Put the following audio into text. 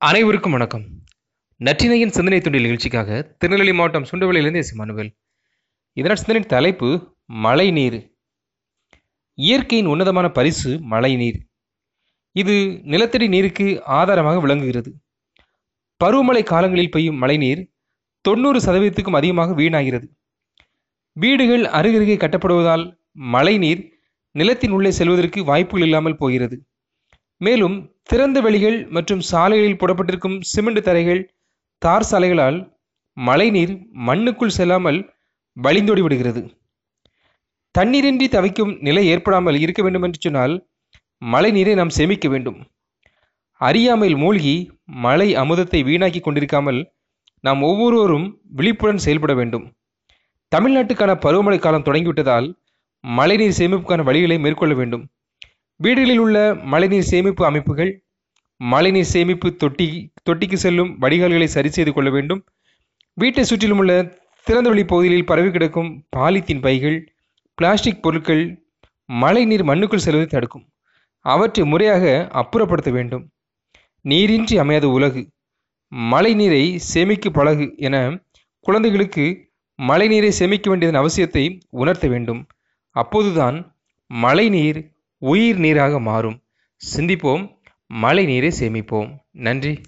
அனைவருக்கும் வணக்கம். நற்றினையின் சிந்தனை துண்டில் நிகழ்ச்சிக்காக திருநெல்வேலி மாவட்டம் சுண்டவளியிலிருந்து எஸ். மனுவேல் இதனால் சிந்தனையின் தலைப்பு மழை நீர் இயற்கையின் உன்னதமான பரிசு மழை நீர் இது நிலத்தடி நீருக்கு ஆதாரமாக விளங்குகிறது. பருவமழை காலங்களில் பெய்யும் மழைநீர் தொண்ணூறு சதவீதத்துக்கும் அதிகமாக வீணாகிறது. வீடுகள் அருகருகே கட்டப்படுவதால் மழைநீர் நிலத்தின் உள்ளே செல்வதற்கு வாய்ப்புகள் இல்லாமல் போகிறது. மேலும் திறந்த வெளிகள் மற்றும் சாலைகளில் போடப்பட்டிருக்கும் சிமெண்ட் தரைகள் தார் சாலைகளால் மழைநீர் மண்ணுக்குள் செல்லாமல் வழிந்தோடி விடுகிறது. தண்ணீரின்றி தவிக்கும் நிலை ஏற்படாமல் இருக்க வேண்டும் என்று சொன்னால் மழை நீரை நாம் சேமிக்க வேண்டும். அறியாமையில் மூழ்கி மழை அமுதத்தை வீணாக்கி கொண்டிருக்காமல் நாம் ஒவ்வொருவரும் விழிப்புடன் செயல்பட வேண்டும். தமிழ்நாட்டுக்கான பருவமழை காலம் தொடங்கிவிட்டதால் மழைநீர் சேமிப்புக்கான வழிகளை மேற்கொள்ள வேண்டும். வீடுகளில் உள்ள மழைநீர் சேமிப்பு அமைப்புகள் மழைநீர் சேமிப்பு தொட்டி தொட்டிக்கு செல்லும் வடிகால்களை சரி செய்து கொள்ள வேண்டும். வீட்டை சுற்றிலும் உள்ள திறந்தவெளி பகுதிகளில் பரவி கிடக்கும் பாலித்தீன் பைகள் பிளாஸ்டிக் பொருட்கள் மழைநீர் மண்ணுக்குள் செல்வதை தடுக்கும். அவற்றை முறையாக அப்புறப்படுத்த வேண்டும். நீரின்றி அமையாத உலகு மழைநீரை சேமிக்க பழகு என குழந்தைகளுக்கு மழைநீரை சேமிக்க வேண்டியதன் அவசியத்தை உணர்த்த வேண்டும். அப்போதுதான் மழைநீர் உயிர் நீராக மாறும். சிந்திப்போம். மழை நீரை சேமிப்போம். நன்றி.